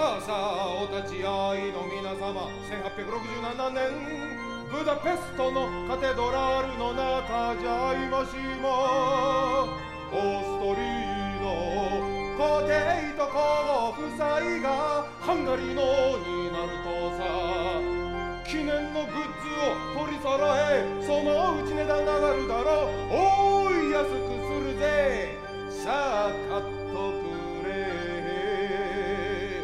さあさあお立ち会いの皆様1867年ブダペストのカテドラルの中じゃいましもオーストリーの皇帝と皇夫妻がハンガリーのになるとさ記念のグッズを取り揃えそのうち値段上がるだろう。おい安くするぜ。さあカット